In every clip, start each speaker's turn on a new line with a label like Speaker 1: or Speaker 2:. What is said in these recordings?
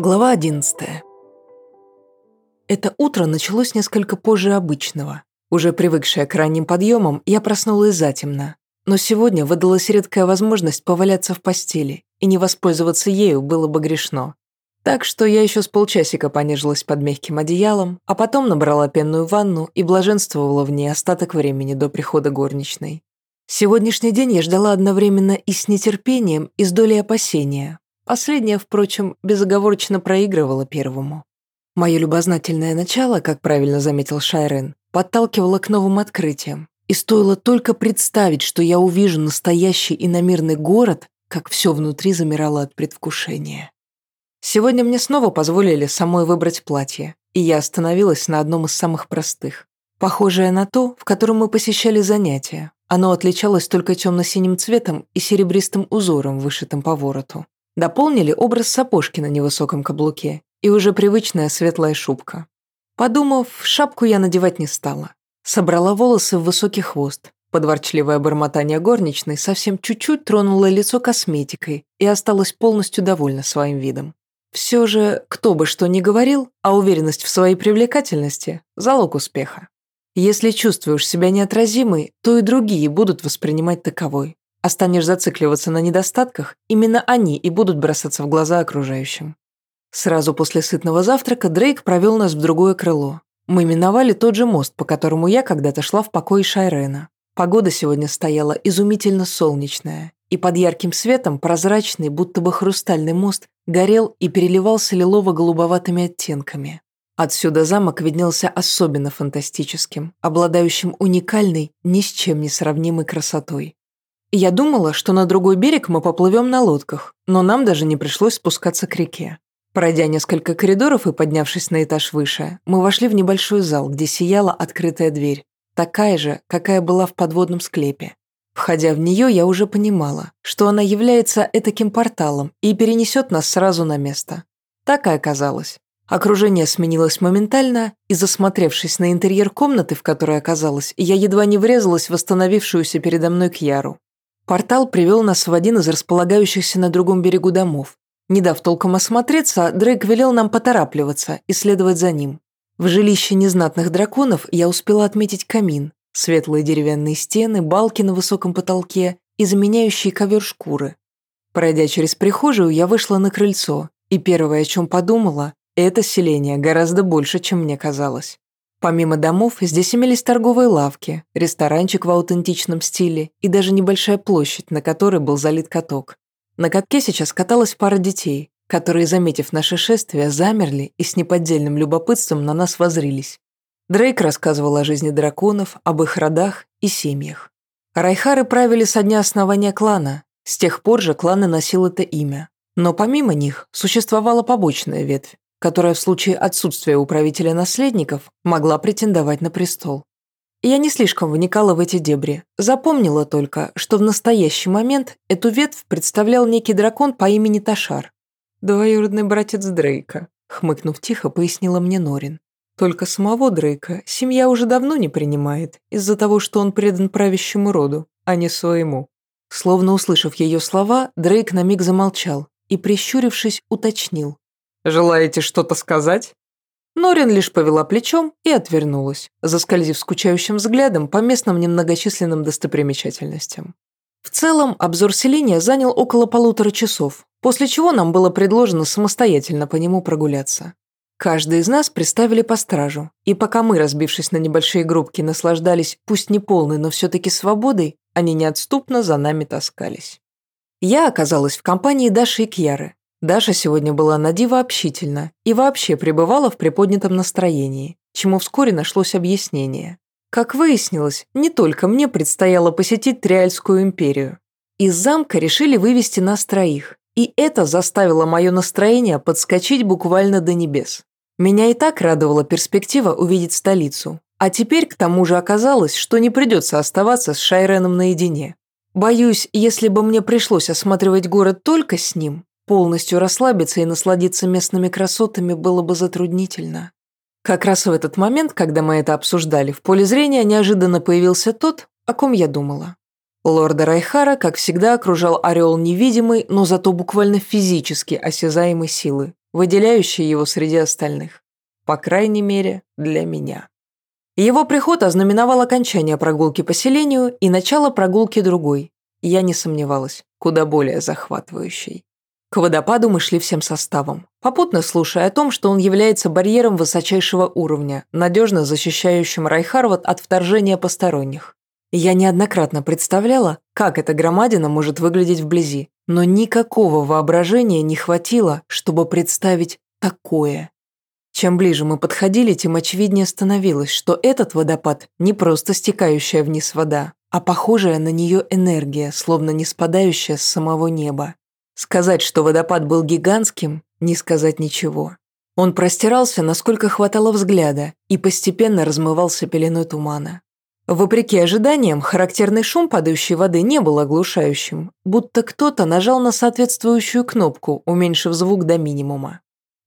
Speaker 1: Глава 11. Это утро началось несколько позже обычного. Уже привыкшая к ранним подъемам, я проснулась затемно. Но сегодня выдалась редкая возможность поваляться в постели, и не воспользоваться ею было бы грешно. Так что я еще с полчасика понежилась под мягким одеялом, а потом набрала пенную ванну и блаженствовала в ней остаток времени до прихода горничной. Сегодняшний день я ждала одновременно и с нетерпением, и с долей опасения, Последняя, впрочем, безоговорочно проигрывала первому. Мое любознательное начало, как правильно заметил Шайрен, подталкивало к новым открытиям. И стоило только представить, что я увижу настоящий иномирный город, как все внутри замирало от предвкушения. Сегодня мне снова позволили самой выбрать платье, и я остановилась на одном из самых простых. Похожее на то, в котором мы посещали занятия. Оно отличалось только темно-синим цветом и серебристым узором, вышитым по вороту. Дополнили образ сапожки на невысоком каблуке и уже привычная светлая шубка. Подумав, шапку я надевать не стала. Собрала волосы в высокий хвост. Подворчливое бормотание горничной совсем чуть-чуть тронуло лицо косметикой и осталась полностью довольна своим видом. Все же, кто бы что ни говорил, а уверенность в своей привлекательности – залог успеха. Если чувствуешь себя неотразимой, то и другие будут воспринимать таковой. А станешь зацикливаться на недостатках, именно они и будут бросаться в глаза окружающим. Сразу после сытного завтрака Дрейк провел нас в другое крыло. Мы миновали тот же мост, по которому я когда-то шла в покое Шайрена. Погода сегодня стояла изумительно солнечная, и под ярким светом прозрачный, будто бы хрустальный мост, горел и переливался лилово-голубоватыми оттенками. Отсюда замок виднелся особенно фантастическим, обладающим уникальной, ни с чем не сравнимой красотой. Я думала, что на другой берег мы поплывем на лодках, но нам даже не пришлось спускаться к реке. Пройдя несколько коридоров и поднявшись на этаж выше, мы вошли в небольшой зал, где сияла открытая дверь, такая же, какая была в подводном склепе. Входя в нее, я уже понимала, что она является этаким порталом и перенесет нас сразу на место. Так и оказалось. Окружение сменилось моментально, и засмотревшись на интерьер комнаты, в которой оказалась, я едва не врезалась в восстановившуюся передо мной Кьяру. Портал привел нас в один из располагающихся на другом берегу домов. Не дав толком осмотреться, Дрейк велел нам поторапливаться и следовать за ним. В жилище незнатных драконов я успела отметить камин, светлые деревянные стены, балки на высоком потолке и заменяющие ковер шкуры. Пройдя через прихожую, я вышла на крыльцо, и первое, о чем подумала, это селение гораздо больше, чем мне казалось. Помимо домов, здесь имелись торговые лавки, ресторанчик в аутентичном стиле и даже небольшая площадь, на которой был залит каток. На катке сейчас каталась пара детей, которые, заметив наше шествие, замерли и с неподдельным любопытством на нас возрились. Дрейк рассказывал о жизни драконов, об их родах и семьях. Райхары правили со дня основания клана, с тех пор же клан и носил это имя. Но помимо них существовала побочная ветвь, которая в случае отсутствия у правителя наследников могла претендовать на престол. Я не слишком вникала в эти дебри, запомнила только, что в настоящий момент эту ветвь представлял некий дракон по имени Ташар. «Двоюродный братец Дрейка», — хмыкнув тихо, пояснила мне Норин. Только самого Дрейка семья уже давно не принимает, из-за того, что он предан правящему роду, а не своему. Словно услышав ее слова, Дрейк на миг замолчал и, прищурившись, уточнил. «Желаете что-то сказать?» Норин лишь повела плечом и отвернулась, заскользив скучающим взглядом по местным немногочисленным достопримечательностям. В целом, обзор селения занял около полутора часов, после чего нам было предложено самостоятельно по нему прогуляться. Каждый из нас представили по стражу, и пока мы, разбившись на небольшие группки, наслаждались пусть не полной, но все-таки свободой, они неотступно за нами таскались. Я оказалась в компании Даши и Кьяры, Даша сегодня была на диво общительна и вообще пребывала в приподнятом настроении, чему вскоре нашлось объяснение. Как выяснилось, не только мне предстояло посетить Триальскую империю. Из замка решили вывести нас троих, и это заставило мое настроение подскочить буквально до небес. Меня и так радовала перспектива увидеть столицу, А теперь к тому же оказалось, что не придется оставаться с Шайреном наедине. Боюсь, если бы мне пришлось осматривать город только с ним, полностью расслабиться и насладиться местными красотами было бы затруднительно. Как раз в этот момент, когда мы это обсуждали, в поле зрения неожиданно появился тот, о ком я думала. Лорда Райхара, как всегда, окружал ореол невидимой, но зато буквально физически осязаемой силы, выделяющей его среди остальных. По крайней мере, для меня. Его приход ознаменовал окончание прогулки по селению и начало прогулки другой. Я не сомневалась, куда более захватывающей. К водопаду мы шли всем составом, попутно слушая о том, что он является барьером высочайшего уровня, надежно защищающим Райхарват от вторжения посторонних. Я неоднократно представляла, как эта громадина может выглядеть вблизи, но никакого воображения не хватило, чтобы представить такое. Чем ближе мы подходили, тем очевиднее становилось, что этот водопад не просто стекающая вниз вода, а похожая на нее энергия, словно не спадающая с самого неба. Сказать, что водопад был гигантским, не сказать ничего. Он простирался, насколько хватало взгляда, и постепенно размывался пеленой тумана. Вопреки ожиданиям, характерный шум падающей воды не был оглушающим, будто кто-то нажал на соответствующую кнопку, уменьшив звук до минимума.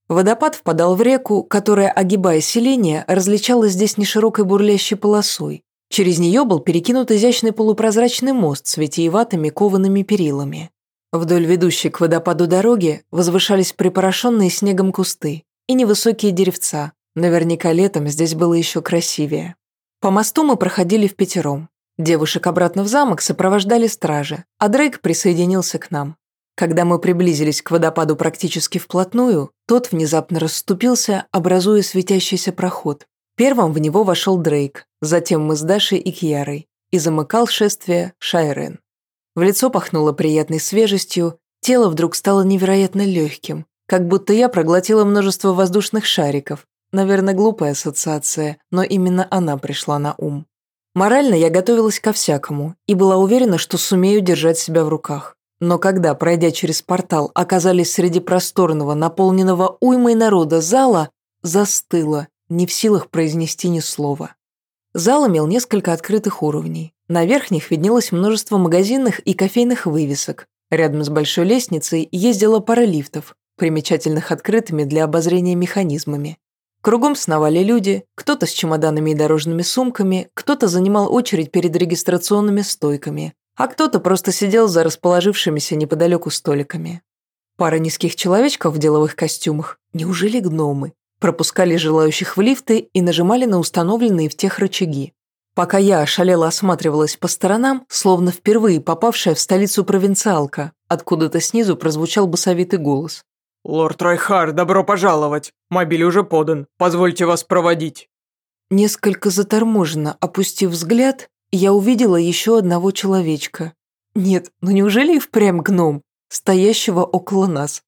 Speaker 1: Водопад впадал в реку, которая, огибая селение, различалась здесь неширокой бурлящей полосой. Через нее был перекинут изящный полупрозрачный мост с витиеватыми коваными перилами. Вдоль ведущей к водопаду дороги возвышались припорошенные снегом кусты и невысокие деревца. Наверняка летом здесь было еще красивее. По мосту мы проходили в пятером. Девушек обратно в замок сопровождали стражи, а Дрейк присоединился к нам. Когда мы приблизились к водопаду практически вплотную, тот внезапно расступился, образуя светящийся проход. Первым в него вошел Дрейк, затем мы с Дашей и Кьярой, и замыкал шествие Шайрен. В лицо пахнуло приятной свежестью, тело вдруг стало невероятно легким, как будто я проглотила множество воздушных шариков. Наверное, глупая ассоциация, но именно она пришла на ум. Морально я готовилась ко всякому и была уверена, что сумею держать себя в руках. Но когда, пройдя через портал, оказались среди просторного, наполненного уймой народа зала, застыла, не в силах произнести ни слова. Зал имел несколько открытых уровней. На верхних виднелось множество магазинных и кофейных вывесок. Рядом с большой лестницей ездила пара лифтов, примечательных открытыми для обозрения механизмами. Кругом сновали люди, кто-то с чемоданами и дорожными сумками, кто-то занимал очередь перед регистрационными стойками, а кто-то просто сидел за расположившимися неподалеку столиками. Пара низких человечков в деловых костюмах, неужели гномы, пропускали желающих в лифты и нажимали на установленные в тех рычаги. Пока я ошалела осматривалась по сторонам, словно впервые попавшая в столицу провинциалка, откуда-то снизу прозвучал басовитый голос.
Speaker 2: «Лорд Райхар, добро пожаловать! Мобиль уже подан, позвольте вас проводить!»
Speaker 1: Несколько заторможенно опустив взгляд, я увидела еще одного человечка. Нет, ну неужели и впрямь гном, стоящего около нас?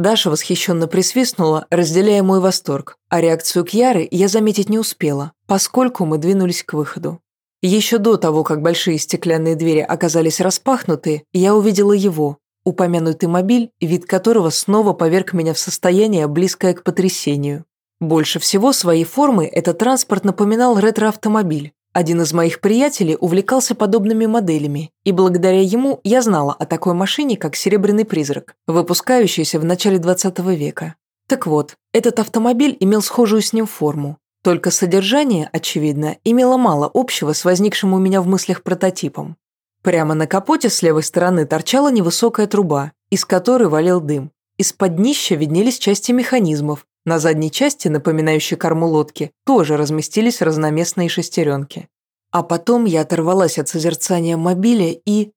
Speaker 1: Даша восхищенно присвистнула, разделяя мой восторг, а реакцию Кьяры я заметить не успела, поскольку мы двинулись к выходу. Еще до того, как большие стеклянные двери оказались распахнуты, я увидела его, упомянутый мобиль, вид которого снова поверг меня в состояние, близкое к потрясению. Больше всего своей формой этот транспорт напоминал ретро-автомобиль, один из моих приятелей увлекался подобными моделями, и благодаря ему я знала о такой машине, как «Серебряный призрак», выпускающейся в начале 20 века. Так вот, этот автомобиль имел схожую с ним форму, только содержание, очевидно, имело мало общего с возникшим у меня в мыслях прототипом. Прямо на капоте с левой стороны торчала невысокая труба, из которой валил дым. Из-под днища виднелись части механизмов, на задней части, напоминающей корму лодки, тоже разместились разноместные шестеренки. А потом я оторвалась от созерцания мобиля и...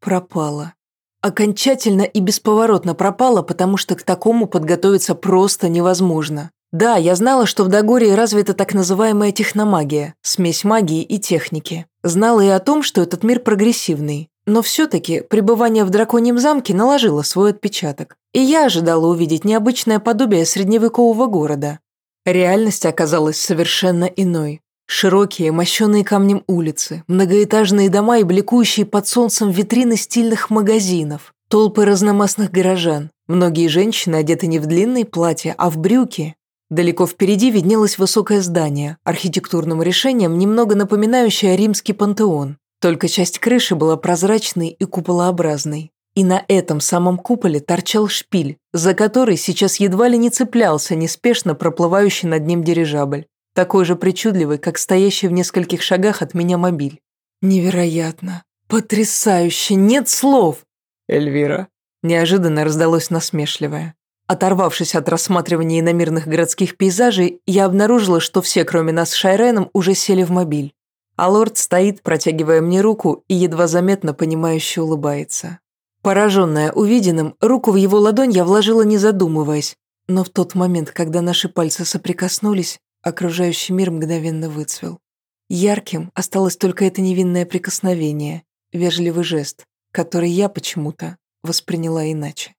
Speaker 1: пропала. Окончательно и бесповоротно пропала, потому что к такому подготовиться просто невозможно. Да, я знала, что в Дагории развита так называемая техномагия, смесь магии и техники. Знала и о том, что этот мир прогрессивный. Но все-таки пребывание в драконьем замке наложило свой отпечаток. И я ожидала увидеть необычное подобие средневекового города. Реальность оказалась совершенно иной. Широкие, мощенные камнем улицы, многоэтажные дома и бликующие под солнцем витрины стильных магазинов, толпы разномастных горожан. Многие женщины одеты не в длинные платья, а в брюки. Далеко впереди виднелось высокое здание, архитектурным решением немного напоминающее римский пантеон. Только часть крыши была прозрачной и куполообразной. И на этом самом куполе торчал шпиль, за который сейчас едва ли не цеплялся неспешно проплывающий над ним дирижабль, такой же причудливый, как стоящий в нескольких шагах от меня мобиль. Невероятно. Потрясающе. Нет слов.
Speaker 2: Эльвира.
Speaker 1: Неожиданно раздалось насмешливое. Оторвавшись от рассматривания иномирных городских пейзажей, я обнаружила, что все, кроме нас с Шайреном, уже сели в мобиль а лорд стоит, протягивая мне руку и едва заметно понимающе улыбается. Пораженная увиденным, руку в его ладонь я вложила не задумываясь, но в тот момент, когда наши пальцы соприкоснулись, окружающий мир мгновенно выцвел. Ярким осталось только это невинное прикосновение, вежливый жест, который я почему-то восприняла иначе.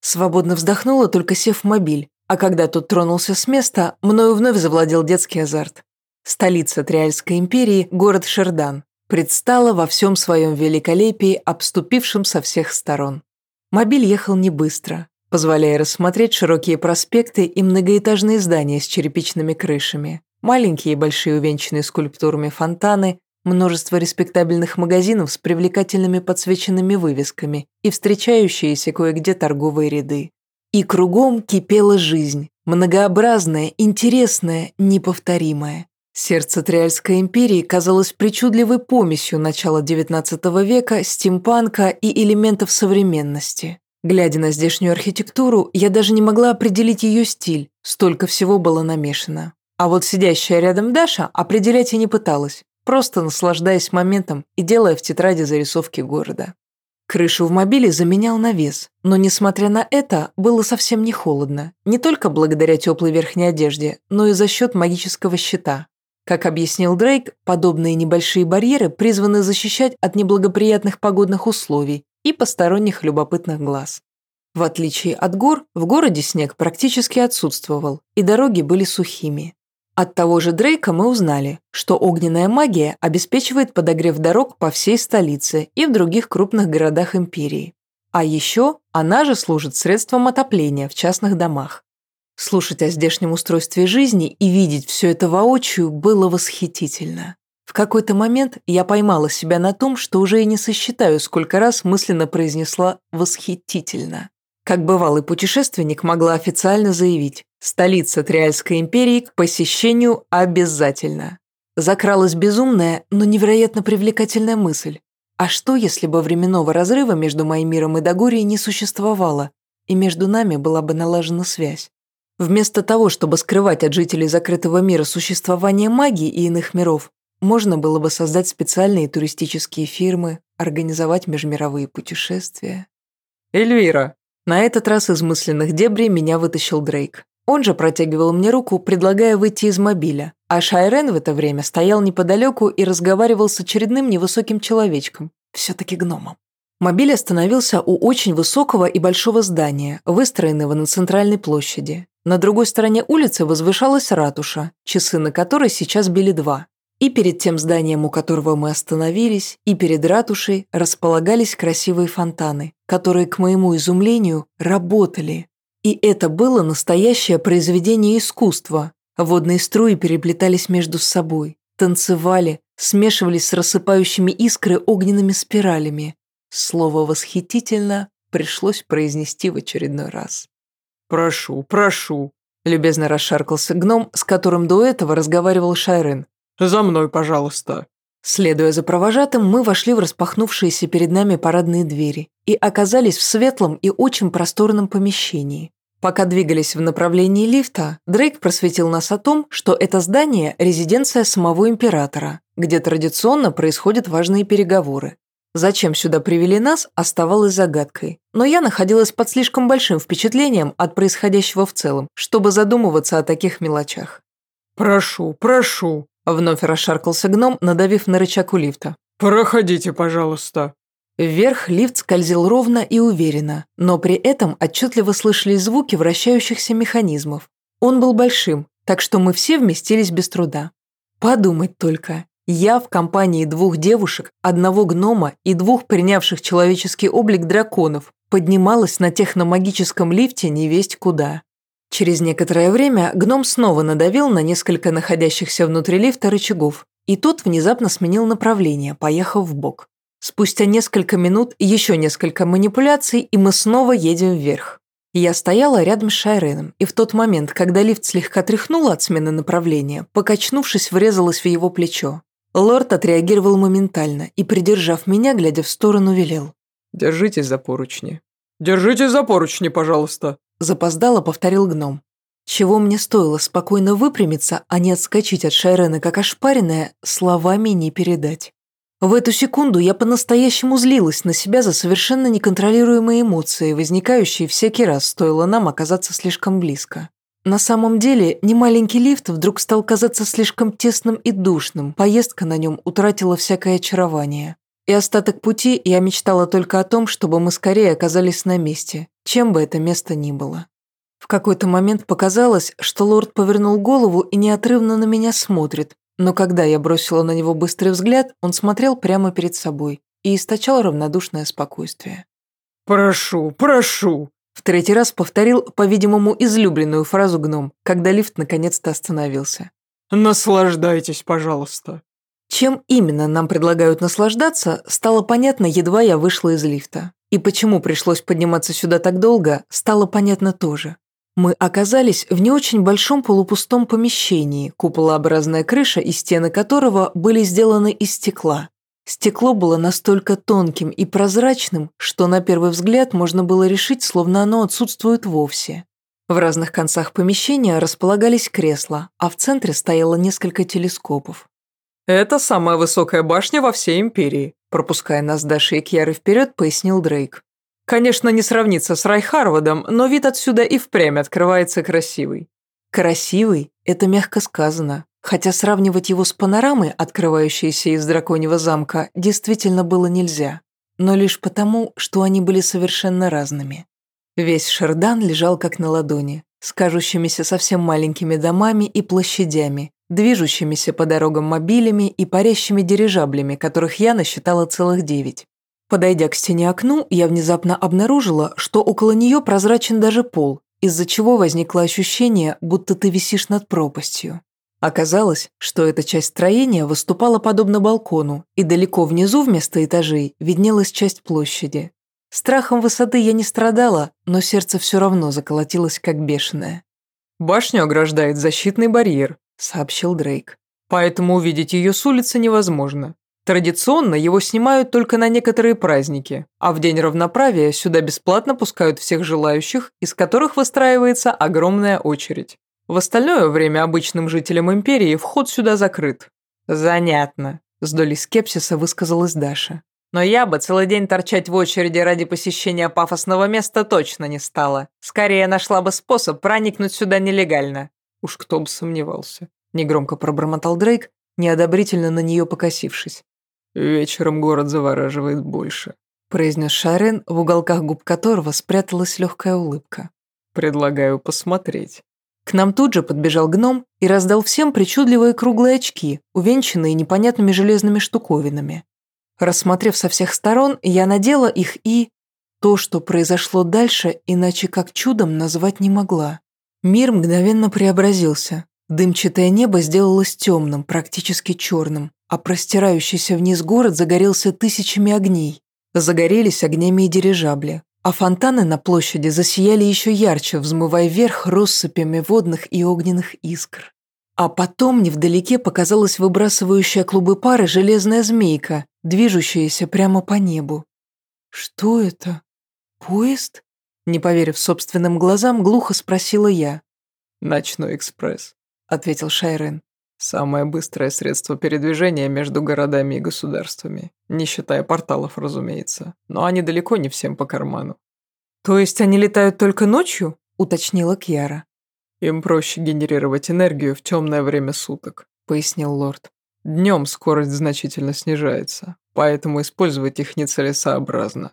Speaker 1: Свободно вздохнула, только сев в мобиль, а когда тот тронулся с места, мною вновь завладел детский азарт. Столица Триальской империи, город Шердан, предстала во всем своем великолепии, обступившим со всех сторон. Мобиль ехал не быстро, позволяя рассмотреть широкие проспекты и многоэтажные здания с черепичными крышами, маленькие и большие увенчанные скульптурами фонтаны, множество респектабельных магазинов с привлекательными подсвеченными вывесками и встречающиеся кое-где торговые ряды. И кругом кипела жизнь, многообразная, интересная, неповторимая. Сердце Триальской империи казалось причудливой помесью начала XIX века, стимпанка и элементов современности. Глядя на здешнюю архитектуру, я даже не могла определить ее стиль, столько всего было намешано. А вот сидящая рядом Даша определять и не пыталась, просто наслаждаясь моментом и делая в тетради зарисовки города. Крышу в мобиле заменял навес, но, несмотря на это, было совсем не холодно, не только благодаря теплой верхней одежде, но и за счет магического щита, как объяснил Дрейк, подобные небольшие барьеры призваны защищать от неблагоприятных погодных условий и посторонних любопытных глаз. В отличие от гор, в городе снег практически отсутствовал, и дороги были сухими. От того же Дрейка мы узнали, что огненная магия обеспечивает подогрев дорог по всей столице и в других крупных городах империи. А еще она же служит средством отопления в частных домах. Слушать о здешнем устройстве жизни и видеть все это воочию было восхитительно. В какой-то момент я поймала себя на том, что уже и не сосчитаю, сколько раз мысленно произнесла «восхитительно». Как бывалый путешественник могла официально заявить «Столица Триальской империи к посещению обязательно». Закралась безумная, но невероятно привлекательная мысль. А что, если бы временного разрыва между моим миром и Дагорией не существовало, и между нами была бы налажена связь? Вместо того, чтобы скрывать от жителей закрытого мира существование магии и иных миров, можно было бы создать специальные туристические фирмы, организовать межмировые путешествия.
Speaker 2: «Эльвира!»
Speaker 1: На этот раз из мысленных дебрей меня вытащил Дрейк. Он же протягивал мне руку, предлагая выйти из мобиля, а Шайрен в это время стоял неподалеку и разговаривал с очередным невысоким человечком, все-таки гномом. Мобиль остановился у очень высокого и большого здания, выстроенного на центральной площади. На другой стороне улицы возвышалась ратуша, часы на которой сейчас били два. И перед тем зданием, у которого мы остановились, и перед ратушей располагались красивые фонтаны, которые, к моему изумлению, работали. И это было настоящее произведение искусства. Водные струи переплетались между собой, танцевали, смешивались с рассыпающими искры огненными спиралями. Слово «восхитительно» пришлось произнести в очередной раз.
Speaker 2: «Прошу, прошу», –
Speaker 1: любезно расшаркался гном, с которым до этого разговаривал Шайрен.
Speaker 2: «За мной, пожалуйста».
Speaker 1: Следуя за провожатым, мы вошли в распахнувшиеся перед нами парадные двери и оказались в светлом и очень просторном помещении. Пока двигались в направлении лифта, Дрейк просветил нас о том, что это здание – резиденция самого императора, где традиционно происходят важные переговоры. Зачем сюда привели нас, оставалось загадкой. Но я находилась под слишком большим впечатлением от происходящего в целом, чтобы задумываться о таких мелочах.
Speaker 2: «Прошу, прошу», –
Speaker 1: вновь расшаркался гном, надавив на рычаг у лифта.
Speaker 2: «Проходите, пожалуйста».
Speaker 1: Вверх лифт скользил ровно и уверенно, но при этом отчетливо слышались звуки вращающихся механизмов. Он был большим, так что мы все вместились без труда. Подумать только, я в компании двух девушек, одного гнома и двух принявших человеческий облик драконов поднималась на техномагическом лифте невесть куда. Через некоторое время гном снова надавил на несколько находящихся внутри лифта рычагов, и тот внезапно сменил направление, поехав в бок. Спустя несколько минут еще несколько манипуляций, и мы снова едем вверх. Я стояла рядом с Шайреном, и в тот момент, когда лифт слегка тряхнул от смены направления, покачнувшись, врезалась в его плечо. Лорд отреагировал моментально и, придержав меня, глядя в сторону, велел.
Speaker 2: «Держитесь за поручни». «Держитесь за поручни, пожалуйста», –
Speaker 1: запоздало повторил гном. Чего мне стоило спокойно выпрямиться, а не отскочить от Шайрена как ошпаренная, словами не передать. В эту секунду я по-настоящему злилась на себя за совершенно неконтролируемые эмоции, возникающие всякий раз, стоило нам оказаться слишком близко. На самом деле, немаленький лифт вдруг стал казаться слишком тесным и душным, поездка на нем утратила всякое очарование. И остаток пути я мечтала только о том, чтобы мы скорее оказались на месте, чем бы это место ни было. В какой-то момент показалось, что лорд повернул голову и неотрывно на меня смотрит, но когда я бросила на него быстрый взгляд, он смотрел прямо перед собой и источал равнодушное спокойствие.
Speaker 2: «Прошу, прошу!»
Speaker 1: В третий раз повторил, по-видимому, излюбленную фразу гном, когда лифт наконец-то остановился.
Speaker 2: «Наслаждайтесь, пожалуйста».
Speaker 1: Чем именно нам предлагают наслаждаться, стало понятно, едва я вышла из лифта. И почему пришлось подниматься сюда так долго, стало понятно тоже. Мы оказались в не очень большом полупустом помещении, куполообразная крыша и стены которого были сделаны из стекла. Стекло было настолько тонким и прозрачным, что на первый взгляд можно было решить, словно оно отсутствует вовсе. В разных концах помещения располагались кресла, а в центре стояло несколько телескопов.
Speaker 2: «Это самая высокая башня во всей империи», пропуская нас Даши и Кьяры вперед, пояснил Дрейк. Конечно, не сравнится с Райхарвадом, но вид отсюда и впрямь открывается красивый.
Speaker 1: Красивый – это мягко сказано, хотя сравнивать его с панорамой, открывающейся из драконьего замка, действительно было нельзя, но лишь потому, что они были совершенно разными. Весь Шердан лежал как на ладони, с кажущимися совсем маленькими домами и площадями, движущимися по дорогам мобилями и парящими дирижаблями, которых я насчитала целых девять. Подойдя к стене окну, я внезапно обнаружила, что около нее прозрачен даже пол, из-за чего возникло ощущение, будто ты висишь над пропастью. Оказалось, что эта часть строения выступала подобно балкону, и далеко внизу вместо этажей виднелась часть площади. Страхом высоты я не страдала, но сердце все равно заколотилось как бешеное.
Speaker 2: «Башню ограждает защитный барьер», — сообщил Дрейк. «Поэтому увидеть ее с улицы невозможно. Традиционно его снимают только на некоторые праздники, а в День равноправия сюда бесплатно пускают всех желающих, из которых выстраивается огромная очередь. В остальное время обычным жителям империи вход сюда закрыт. «Занятно», – с долей скепсиса высказалась Даша. «Но я бы целый день торчать в очереди ради посещения пафосного места точно не стала. Скорее нашла бы способ проникнуть сюда нелегально». «Уж кто бы сомневался», – негромко пробормотал Дрейк, неодобрительно на нее покосившись. «Вечером город завораживает больше», – произнес Шарен, в уголках губ которого спряталась легкая улыбка. «Предлагаю посмотреть».
Speaker 1: К нам тут же подбежал гном и раздал всем причудливые круглые очки, увенчанные непонятными железными штуковинами. Рассмотрев со всех сторон, я надела их и... То, что произошло дальше, иначе как чудом назвать не могла. Мир мгновенно преобразился. Дымчатое небо сделалось темным, практически черным, а простирающийся вниз город загорелся тысячами огней. Загорелись огнями и дирижабли, а фонтаны на площади засияли еще ярче, взмывая вверх россыпями водных и огненных искр. А потом невдалеке показалась выбрасывающая клубы пары железная змейка, движущаяся прямо по небу. «Что это? Поезд?» Не поверив собственным глазам, глухо спросила я.
Speaker 2: «Ночной экспресс», — ответил Шайрен. Самое быстрое средство передвижения между городами и государствами, не считая порталов, разумеется. Но они далеко не всем по карману.
Speaker 1: «То есть они летают только ночью?» – уточнила Кьяра.
Speaker 2: «Им проще генерировать энергию в темное время суток», – пояснил лорд. «Днем скорость значительно снижается, поэтому использовать их нецелесообразно».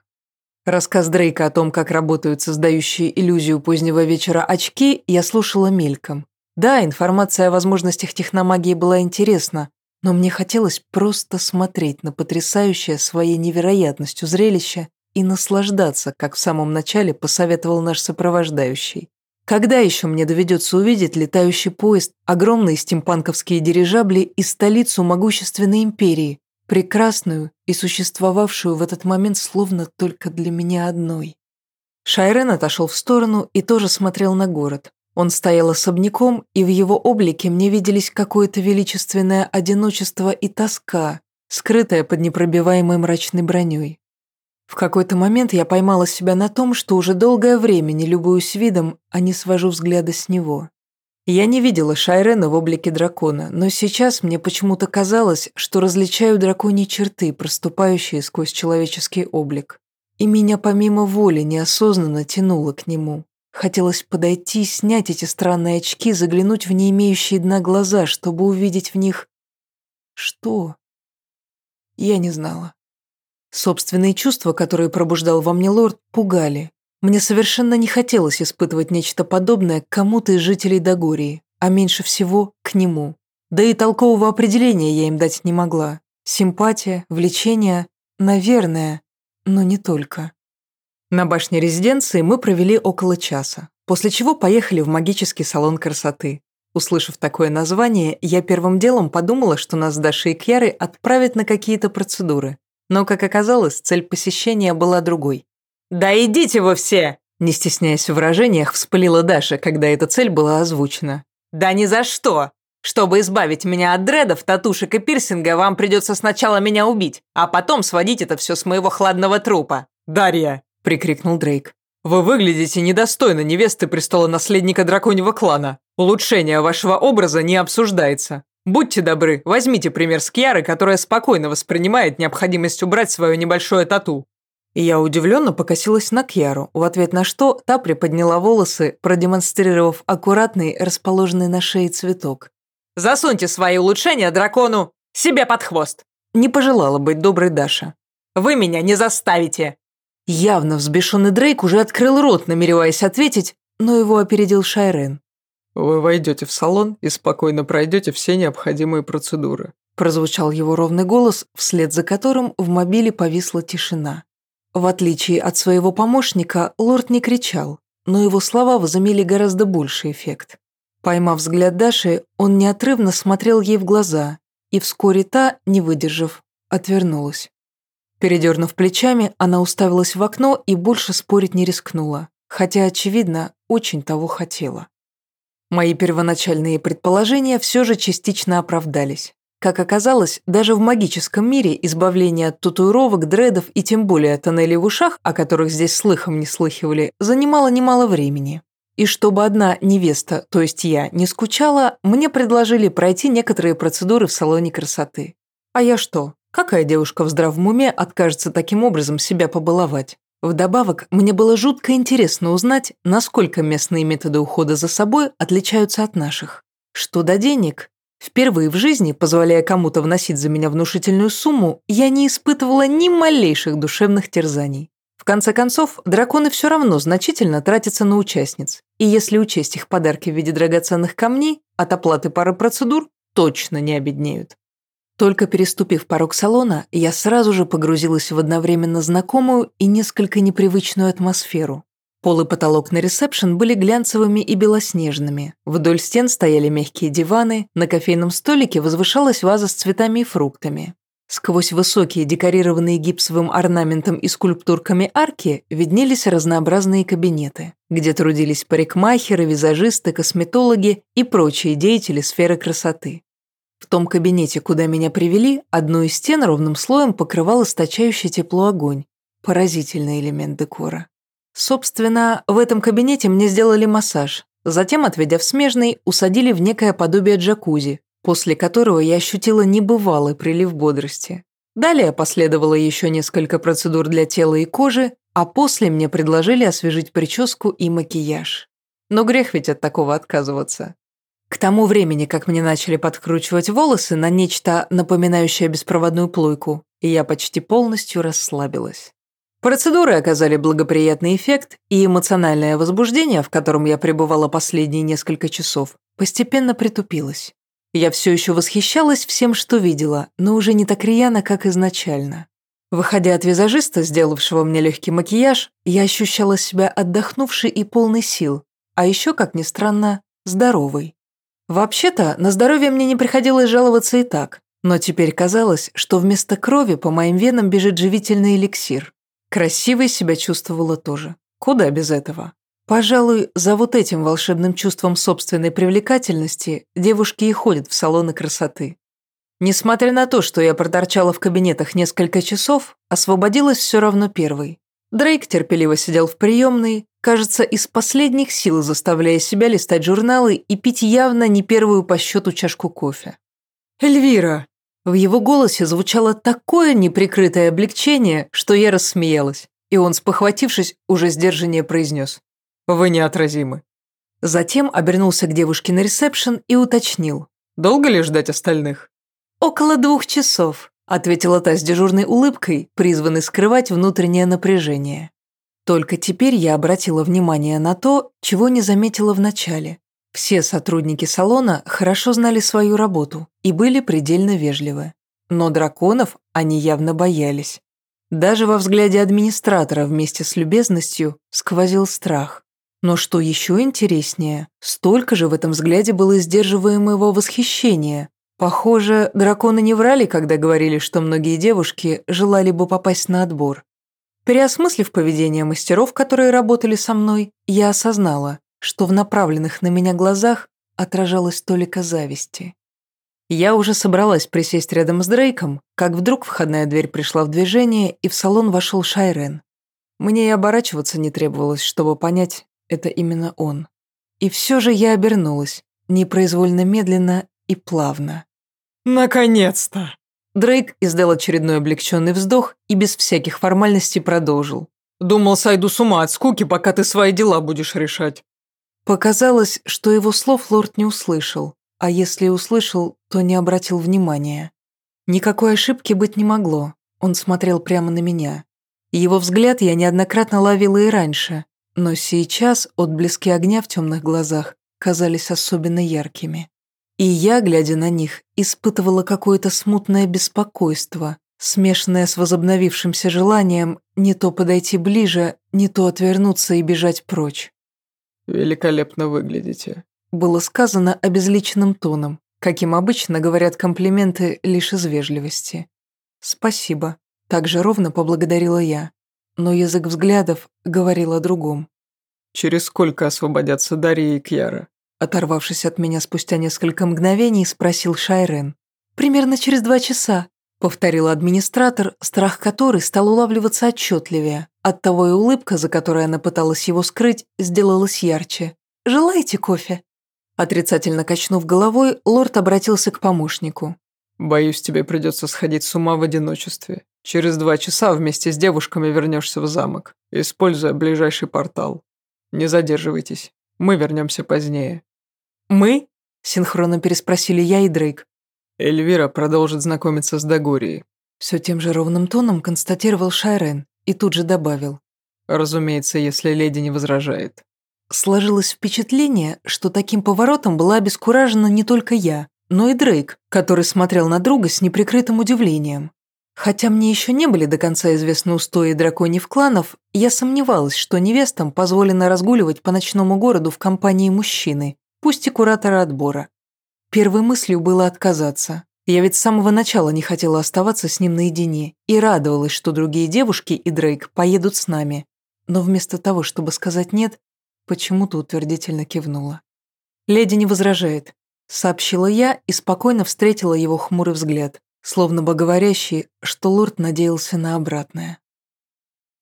Speaker 1: Рассказ Дрейка о том, как работают создающие иллюзию позднего вечера очки, я слушала мельком. Да, информация о возможностях техномагии была интересна, но мне хотелось просто смотреть на потрясающее своей невероятностью зрелище и наслаждаться, как в самом начале посоветовал наш сопровождающий. Когда еще мне доведется увидеть летающий поезд, огромные стимпанковские дирижабли и столицу могущественной империи, прекрасную и существовавшую в этот момент словно только для меня одной? Шайрен отошел в сторону и тоже смотрел на город. Он стоял особняком, и в его облике мне виделись какое-то величественное одиночество и тоска, скрытая под непробиваемой мрачной броней. В какой-то момент я поймала себя на том, что уже долгое время не любуюсь видом, а не свожу взгляда с него. Я не видела Шайрена в облике дракона, но сейчас мне почему-то казалось, что различаю драконьи черты, проступающие сквозь человеческий облик. И меня помимо воли неосознанно тянуло к нему. Хотелось подойти, снять эти странные очки, заглянуть в не имеющие дна глаза, чтобы увидеть в них... Что? Я не знала. Собственные чувства, которые пробуждал во мне лорд, пугали. Мне совершенно не хотелось испытывать нечто подобное к кому-то из жителей Дагории, а меньше всего к нему. Да и толкового определения я им дать не могла. Симпатия, влечение, наверное, но не только. На башне резиденции мы провели около часа, после чего поехали в магический салон красоты. Услышав такое название, я первым делом подумала, что нас с Дашей и Кьярой отправят на какие-то процедуры. Но, как оказалось, цель посещения была другой. «Да идите вы все!» Не стесняясь в выражениях, вспылила Даша, когда эта цель была озвучена. «Да ни за что! Чтобы избавить меня от дредов, татушек и пирсинга, вам придется сначала меня убить, а потом сводить это все с моего хладного трупа».
Speaker 2: «Дарья!» – прикрикнул Дрейк. «Вы выглядите недостойно невесты престола наследника драконьего клана. Улучшение вашего образа не обсуждается. Будьте добры, возьмите пример с Кьяры, которая спокойно воспринимает необходимость убрать свое небольшое тату. Я удивленно покосилась на Кьяру, в ответ на что та приподняла волосы, продемонстрировав аккуратный, расположенный на шее цветок.
Speaker 3: «Засуньте свои улучшения дракону себе под хвост!»
Speaker 1: Не пожелала быть доброй Даша.
Speaker 3: «Вы меня не заставите!»
Speaker 1: Явно взбешенный Дрейк уже открыл рот, намереваясь ответить, но его опередил Шайрен.
Speaker 2: «Вы войдете в салон и спокойно пройдете все необходимые процедуры»,
Speaker 1: прозвучал его ровный голос, вслед за которым в мобиле повисла тишина. В отличие от своего помощника, лорд не кричал, но его слова возымели гораздо больший эффект. Поймав взгляд Даши, он неотрывно смотрел ей в глаза, и вскоре та, не выдержав, отвернулась. Передернув плечами, она уставилась в окно и больше спорить не рискнула, хотя, очевидно, очень того хотела. Мои первоначальные предположения все же частично оправдались. Как оказалось, даже в магическом мире избавление от татуировок, дредов и тем более тоннелей в ушах, о которых здесь слыхом не слыхивали, занимало немало времени. И чтобы одна невеста, то есть я, не скучала, мне предложили пройти некоторые процедуры в салоне красоты. А я что? Какая девушка в здравом уме откажется таким образом себя побаловать? Вдобавок, мне было жутко интересно узнать, насколько местные методы ухода за собой отличаются от наших. Что до денег? Впервые в жизни, позволяя кому-то вносить за меня внушительную сумму, я не испытывала ни малейших душевных терзаний. В конце концов, драконы все равно значительно тратятся на участниц, и если учесть их подарки в виде драгоценных камней, от оплаты пары процедур точно не обеднеют. Только переступив порог салона, я сразу же погрузилась в одновременно знакомую и несколько непривычную атмосферу. Пол и потолок на ресепшн были глянцевыми и белоснежными. Вдоль стен стояли мягкие диваны, на кофейном столике возвышалась ваза с цветами и фруктами. Сквозь высокие, декорированные гипсовым орнаментом и скульптурками арки виднелись разнообразные кабинеты, где трудились парикмахеры, визажисты, косметологи и прочие деятели сферы красоты. В том кабинете, куда меня привели, одну из стен ровным слоем покрывал источающий тепло огонь. Поразительный элемент декора. Собственно, в этом кабинете мне сделали массаж. Затем, отведя в смежный, усадили в некое подобие джакузи, после которого я ощутила небывалый прилив бодрости. Далее последовало еще несколько процедур для тела и кожи, а после мне предложили освежить прическу и макияж. Но грех ведь от такого отказываться. К тому времени, как мне начали подкручивать волосы на нечто напоминающее беспроводную плойку, я почти полностью расслабилась. Процедуры оказали благоприятный эффект, и эмоциональное возбуждение, в котором я пребывала последние несколько часов, постепенно притупилось. Я все еще восхищалась всем, что видела, но уже не так рьяно, как изначально. Выходя от визажиста, сделавшего мне легкий макияж, я ощущала себя отдохнувшей и полной сил, а еще, как ни странно, здоровый. Вообще-то, на здоровье мне не приходилось жаловаться и так, но теперь казалось, что вместо крови по моим венам бежит живительный эликсир. Красивой себя чувствовала тоже. Куда без этого? Пожалуй, за вот этим волшебным чувством собственной привлекательности девушки и ходят в салоны красоты. Несмотря на то, что я проторчала в кабинетах несколько часов, освободилась все равно первой. Дрейк терпеливо сидел в приемной, кажется, из последних сил заставляя себя листать журналы и пить явно не первую по счету чашку кофе. «Эльвира!» В его голосе звучало такое неприкрытое облегчение, что я рассмеялась, и он, спохватившись, уже сдержаннее произнес. «Вы неотразимы». Затем обернулся к девушке на ресепшн и уточнил. «Долго ли ждать остальных?» «Около двух часов», — ответила та с дежурной улыбкой, призванной скрывать внутреннее напряжение. Только теперь я обратила внимание на то, чего не заметила вначале. Все сотрудники салона хорошо знали свою работу и были предельно вежливы. Но драконов они явно боялись. Даже во взгляде администратора вместе с любезностью сквозил страх. Но что еще интереснее, столько же в этом взгляде было сдерживаемого восхищения, Похоже, драконы не врали, когда говорили, что многие девушки желали бы попасть на отбор. Переосмыслив поведение мастеров, которые работали со мной, я осознала, что в направленных на меня глазах отражалась толика зависти. Я уже собралась присесть рядом с Дрейком, как вдруг входная дверь пришла в движение, и в салон вошел Шайрен. Мне и оборачиваться не требовалось, чтобы понять, это именно он. И все же я обернулась, непроизвольно медленно и плавно.
Speaker 2: «Наконец-то!»
Speaker 1: Дрейк издал очередной облегченный вздох и без всяких формальностей продолжил.
Speaker 2: «Думал, сойду с ума от скуки, пока ты свои дела будешь решать».
Speaker 1: Показалось, что его слов лорд не услышал, а если и услышал, то не обратил внимания. Никакой ошибки быть не могло, он смотрел прямо на меня. Его взгляд я неоднократно ловила и раньше, но сейчас отблески огня в темных глазах казались особенно яркими. И я, глядя на них, испытывала какое-то смутное беспокойство, смешанное с возобновившимся желанием не то подойти ближе, не то отвернуться и бежать прочь.
Speaker 2: «Великолепно выглядите», —
Speaker 1: было сказано обезличенным тоном, каким обычно говорят комплименты лишь из вежливости. «Спасибо», — так же ровно поблагодарила я, но язык взглядов говорил о другом.
Speaker 2: «Через сколько освободятся Дарья и Кьяра?»
Speaker 1: Оторвавшись от меня спустя несколько мгновений, спросил Шайрен. «Примерно через два часа», — повторил администратор, страх которой стал улавливаться отчетливее. Оттого и улыбка, за которой она пыталась его скрыть, сделалась ярче. «Желаете кофе?» Отрицательно качнув головой, лорд обратился к помощнику.
Speaker 2: «Боюсь, тебе придется сходить с ума в одиночестве. Через два часа вместе с девушками вернешься в замок, используя ближайший портал. Не задерживайтесь, мы вернемся позднее».
Speaker 1: «Мы?» – синхронно переспросили я и Дрейк.
Speaker 2: Эльвира продолжит знакомиться с Дагорией.
Speaker 1: Все тем же ровным тоном констатировал Шайрен и тут же добавил.
Speaker 2: Разумеется, если леди не возражает.
Speaker 1: Сложилось впечатление, что таким поворотом была обескуражена не только я, но и Дрейк, который смотрел на друга с неприкрытым удивлением. Хотя мне еще не были до конца известны устои драконьев кланов, я сомневалась, что невестам позволено разгуливать по ночному городу в компании мужчины, пусть и куратора отбора. Первой мыслью было отказаться. Я ведь с самого начала не хотела оставаться с ним наедине и радовалась, что другие девушки и Дрейк поедут с нами. Но вместо того, чтобы сказать «нет», почему-то утвердительно кивнула. «Леди не возражает», — сообщила я и спокойно встретила его хмурый взгляд, словно бы говорящий, что лорд надеялся на обратное.